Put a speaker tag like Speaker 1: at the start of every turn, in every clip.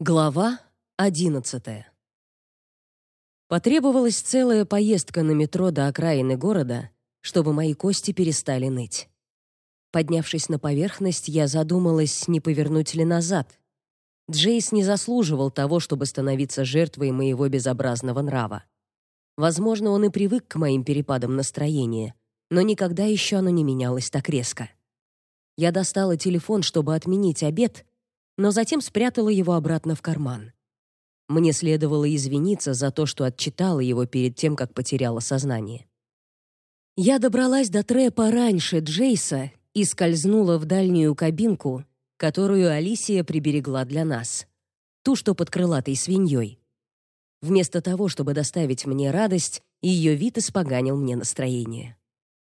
Speaker 1: Глава одиннадцатая. Потребовалась целая поездка на метро до окраины города, чтобы мои кости перестали ныть. Поднявшись на поверхность, я задумалась, не повернуть ли назад. Джейс не заслуживал того, чтобы становиться жертвой моего безобразного нрава. Возможно, он и привык к моим перепадам настроения, но никогда еще оно не менялось так резко. Я достала телефон, чтобы отменить обед, но затем спрятала его обратно в карман. Мне следовало извиниться за то, что отчитала его перед тем, как потеряла сознание. Я добралась до трэпа раньше Джейса и скользнула в дальнюю кабинку, которую Алисия приберегла для нас. Ту, что под крылатой свиньей. Вместо того, чтобы доставить мне радость, ее вид испоганил мне настроение.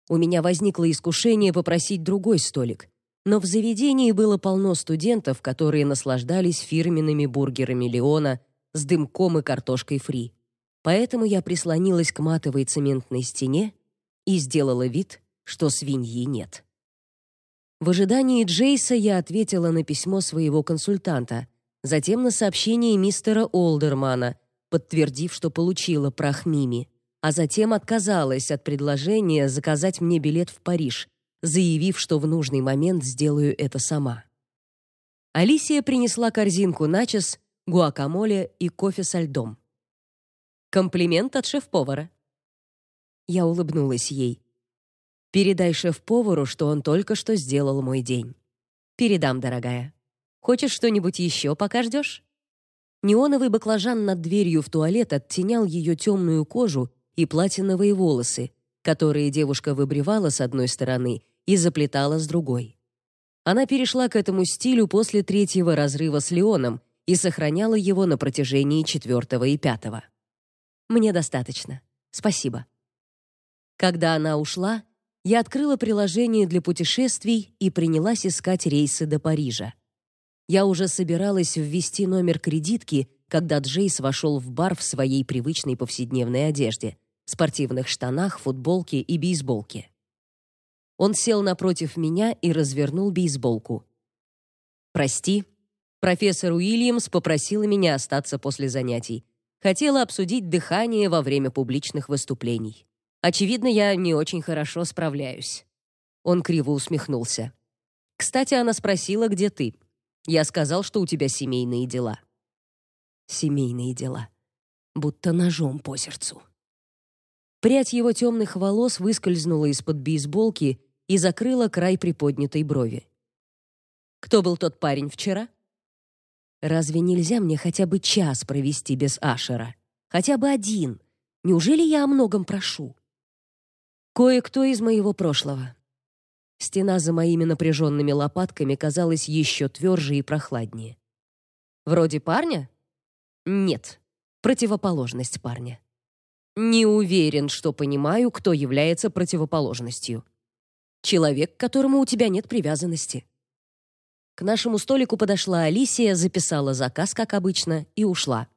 Speaker 1: У меня возникло искушение попросить другой столик, но в заведении было полно студентов, которые наслаждались фирменными бургерами Леона с дымком и картошкой фри. Поэтому я прислонилась к матовой цементной стене и сделала вид, что свиньи нет. В ожидании Джейса я ответила на письмо своего консультанта, затем на сообщение мистера Олдермана, подтвердив, что получила прах Мими, а затем отказалась от предложения заказать мне билет в Париж, заявив, что в нужный момент сделаю это сама. Алисия принесла корзинку начос, гуакамоле и кофе со льдом. Комплимент от шеф-повара. Я улыбнулась ей. Передай шеф-повару, что он только что сделал мой день. Передам, дорогая. Хочешь что-нибудь еще, пока ждешь? Неоновый баклажан над дверью в туалет оттенял ее темную кожу и платиновые волосы, которые девушка выбривала с одной стороны и заплетала с другой. Она перешла к этому стилю после третьего разрыва с Леоном и сохраняла его на протяжении четвертого и пятого. Мне достаточно. Спасибо. Когда она ушла, я открыла приложение для путешествий и принялась искать рейсы до Парижа. Я уже собиралась ввести номер кредитки, когда Джейс вошел в бар в своей привычной повседневной одежде: спортивных штанах, футболке и бейсболке. Он сел напротив меня и развернул бейсболку. Прости, профессор Уильямс попросила меня остаться после занятий. Хотела обсудить дыхание во время публичных выступлений. Очевидно, я не очень хорошо справляюсь. Он криво усмехнулся. Кстати, она спросила, где ты. Я сказал, что у тебя семейные дела. Семейные дела. Будто ножом по сердцу. Прядь его темных волос выскользнула из-под бейсболки и закрыла край приподнятой брови. Кто был тот парень вчера? Разве нельзя мне хотя бы час провести без Ашера? Хотя бы один. Неужели я о многом прошу? Кое-кто из моего прошлого. Стена за моими напряженными лопатками казалась еще тверже и прохладнее. Вроде парня? Нет, противоположность парня. Не уверен, что понимаю, кто является противоположностью. Человек, к которому у тебя нет привязанности. К нашему столику подошла Алисия, записала заказ, как обычно, и ушла.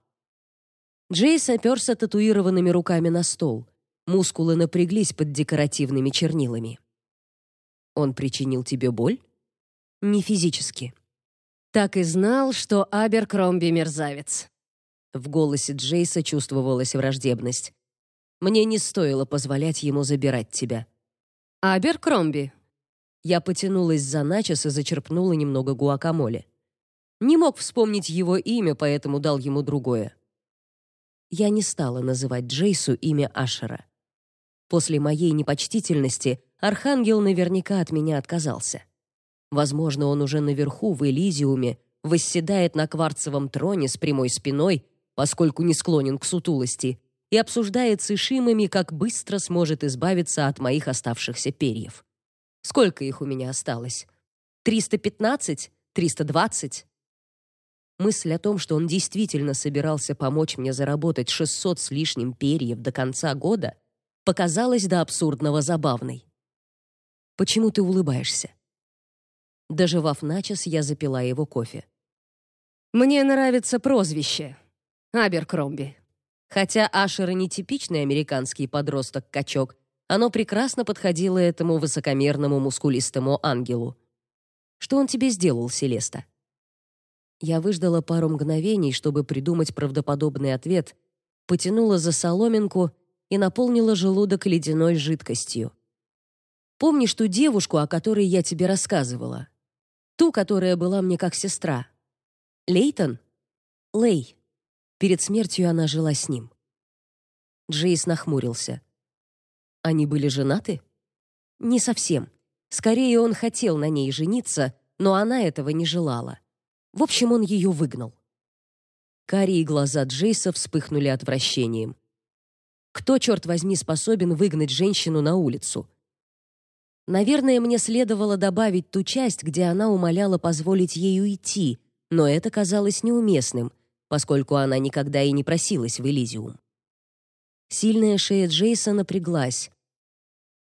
Speaker 1: Джейс оперся татуированными руками на стол. Мускулы напряглись под декоративными чернилами. Он причинил тебе боль? Не физически. Так и знал, что Аберкромби мерзавец. В голосе Джейса чувствовалась враждебность. Мне не стоило позволять ему забирать тебя. Аберкромби. Я потянулась за начос и зачерпнула немного гуакамоле. Не мог вспомнить его имя, поэтому дал ему другое. Я не стала называть Джейсу имя Ашера. После моей непочтительности архангел наверняка от меня отказался. Возможно, он уже наверху в Элизиуме восседает на кварцевом троне с прямой спиной, поскольку не склонен к сутулости, и обсуждает с Ишимами, как быстро сможет избавиться от моих оставшихся перьев. Сколько их у меня осталось? 315? 320? Мысль о том, что он действительно собирался помочь мне заработать 600 с лишним перьев до конца года, показалась до абсурдного забавной. Почему ты улыбаешься? Доживав начос, я запила его кофе. Мне нравится прозвище Аберкромби. Хотя Ашер и не типичный американский подросток-качок, оно прекрасно подходило этому высокомерному мускулистому ангелу. Что он тебе сделал, Селеста? Я выждала пару мгновений, чтобы придумать правдоподобный ответ, потянула за соломинку и наполнила желудок ледяной жидкостью. Помнишь ту девушку, о которой я тебе рассказывала? Ту, которая была мне как сестра. Лейтон? Лей. Перед смертью она жила с ним. Джейс нахмурился. Они были женаты? Не совсем. Скорее, он хотел на ней жениться, но она этого не желала. В общем, он ее выгнал. Карие глаза Джейса вспыхнули отвращением. Кто, черт возьми, способен выгнать женщину на улицу? Наверное, мне следовало добавить ту часть, где она умоляла позволить ей уйти, но это казалось неуместным, поскольку она никогда и не просилась в Элизиум. Сильная шея Джейса напряглась.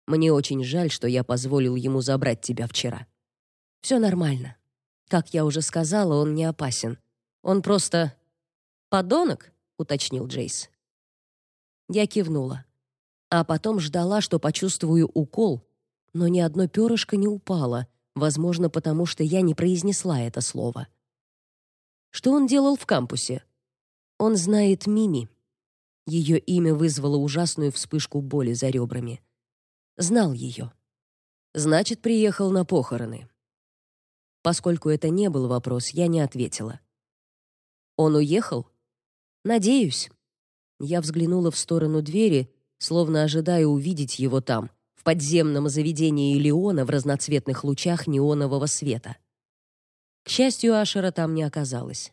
Speaker 1: Мне очень жаль, что я позволил ему забрать тебя вчера. Все нормально. Как я уже сказала, он не опасен. Он просто подонок, уточнил Джейс. Я кивнула, а потом ждала, что почувствую укол, но ни одно перышко не упало, возможно, потому что я не произнесла это слово. Что он делал в кампусе? Он знает Мими. Ее имя вызвало ужасную вспышку боли за ребрами. Знал ее. Значит, приехал на похороны. Поскольку это не был вопрос, я не ответила. Он уехал? Надеюсь. Я взглянула в сторону двери, словно ожидая увидеть его там, в подземном заведении Леона в разноцветных лучах неонового света. К счастью, Ашера там не оказалось.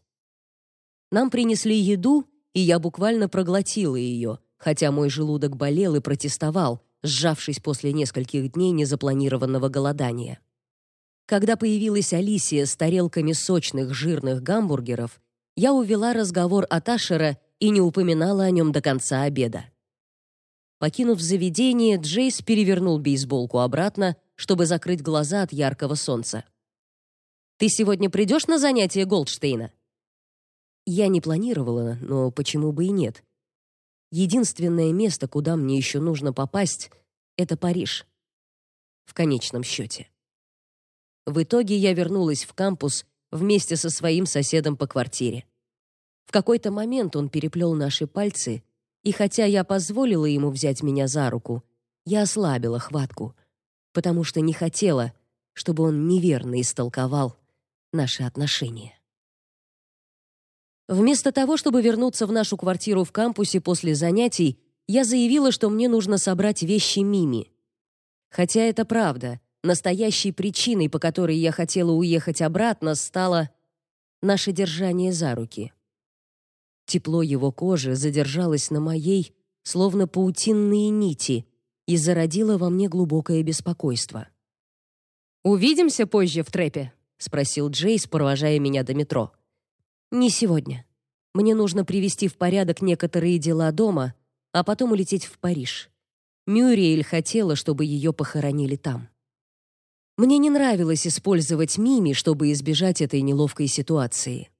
Speaker 1: Нам принесли еду, и я буквально проглотила ее, хотя мой желудок болел и протестовал, сжавшись после нескольких дней незапланированного голодания. Когда появилась Алисия с тарелками сочных жирных гамбургеров, я увела разговор от Ашера и не упоминала о нем до конца обеда. Покинув заведение, Джейс перевернул бейсболку обратно, чтобы закрыть глаза от яркого солнца. Ты сегодня придешь на занятие Голдштейна? Я не планировала, но почему бы и нет? Единственное место, куда мне еще нужно попасть это Париж. В конечном счете. В итоге я вернулась в кампус вместе со своим соседом по квартире. В какой-то момент он переплел наши пальцы, и хотя я позволила ему взять меня за руку, я ослабила хватку, потому что не хотела, чтобы он неверно истолковал наши отношения. Вместо того, чтобы вернуться в нашу квартиру в кампусе после занятий, я заявила, что мне нужно собрать вещи Мими. Хотя это правда, настоящей причиной, по которой я хотела уехать обратно, стало наше держание за руки. Тепло его кожи задержалось на моей, словно паутинные нити, и зародило во мне глубокое беспокойство. «Увидимся позже в трэпе?» — спросил Джейс, провожая меня до метро. «Не сегодня. Мне нужно привести в порядок некоторые дела дома, а потом улететь в Париж. Мюриэль хотела, чтобы ее похоронили там. Мне не нравилось использовать Мими, чтобы избежать этой неловкой ситуации.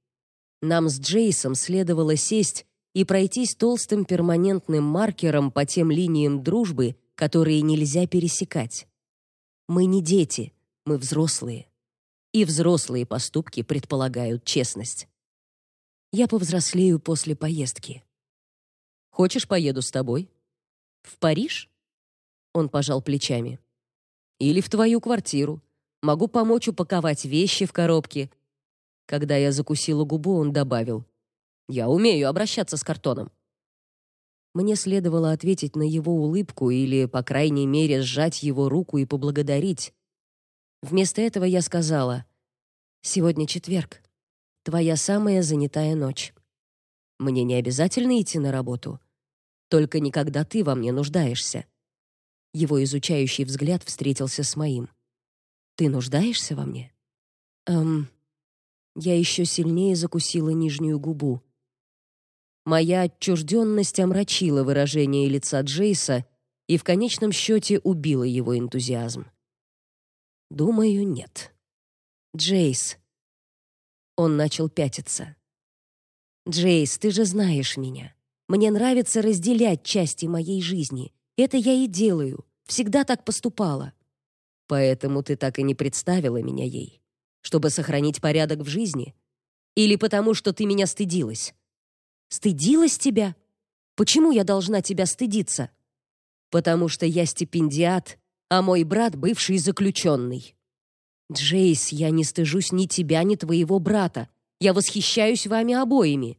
Speaker 1: Нам с Джейсом следовало сесть и пройтись толстым перманентным маркером по тем линиям дружбы, которые нельзя пересекать. Мы не дети, мы взрослые. И взрослые поступки предполагают честность. Я повзрослею после поездки. Хочешь, поеду с тобой? В Париж? Он пожал плечами. Или в твою квартиру. Могу помочь упаковать вещи в коробки, когда я закусила губу, он добавил: "Я умею обращаться с картоном". Мне следовало ответить на его улыбку или, по крайней мере, сжать его руку и поблагодарить. Вместо этого я сказала: "Сегодня четверг. Твоя самая занятая ночь. Мне не обязательно идти на работу, только никогда ты во мне нуждаешься". Его изучающий взгляд встретился с моим. Ты нуждаешься во мне? Эм, я еще сильнее закусила нижнюю губу. Моя отчужденность омрачила выражение лица Джейса и в конечном счете убила его энтузиазм. Думаю, нет. Джейс. Он начал пятиться. Джейс, ты же знаешь меня. Мне нравится разделять части моей жизни. Это я и делаю. Всегда так поступала. Поэтому ты так и не представила меня ей чтобы сохранить порядок в жизни. Или потому, что ты меня стыдилась? Стыдилась тебя? Почему я должна тебя стыдиться? Потому что я стипендиат, а мой брат бывший заключенный. Джейс, я не стыжусь ни тебя, ни твоего брата. Я восхищаюсь вами обоими.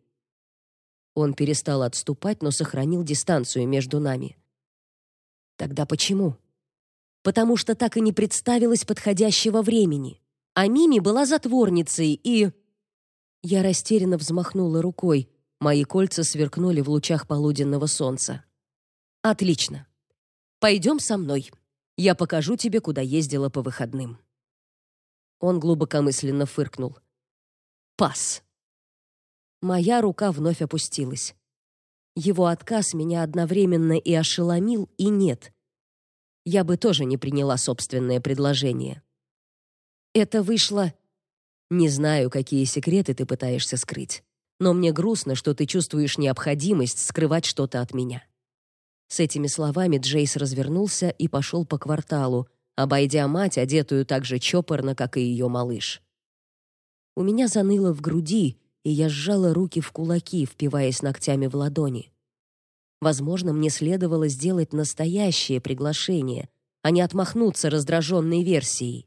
Speaker 1: Он перестал отступать, но сохранил дистанцию между нами. Тогда почему? Потому что так и не представилось подходящего времени. А Мими была затворницей и Я растерянно взмахнула рукой. Мои кольца сверкнули в лучах полуденного солнца. Отлично. Пойдем со мной. Я покажу тебе, куда ездила по выходным. Он глубокомысленно фыркнул. Пас. Моя рука вновь опустилась. Его отказ меня одновременно и ошеломил, и нет. Я бы тоже не приняла собственное предложение. Это вышло Не знаю, какие секреты ты пытаешься скрыть, но мне грустно, что ты чувствуешь необходимость скрывать что-то от меня. С этими словами Джейс развернулся и пошел по кварталу, обойдя мать, одетую так же чопорно, как и ее малыш. У меня заныло в груди, и я сжала руки в кулаки, впиваясь ногтями в ладони. Возможно, мне следовало сделать настоящее приглашение, а не отмахнуться раздраженной версией.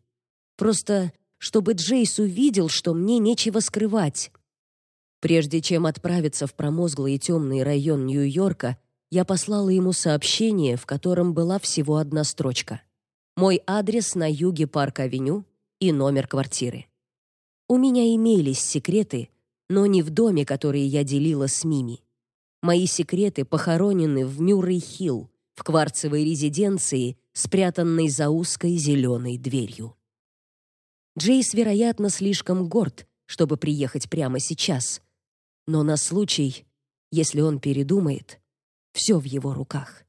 Speaker 1: Просто чтобы Джейс увидел, что мне нечего скрывать. Прежде чем отправиться в промозглый и темный район Нью-Йорка, я послала ему сообщение, в котором была всего одна строчка. Мой адрес на юге Парк-авеню и номер квартиры. У меня имелись секреты, но не в доме, который я делила с Мими. Мои секреты похоронены в Мюррей-Хилл, в кварцевой резиденции, спрятанной за узкой зеленой дверью. Джейс, вероятно, слишком горд, чтобы приехать прямо сейчас. Но на случай, если он передумает, все в его руках.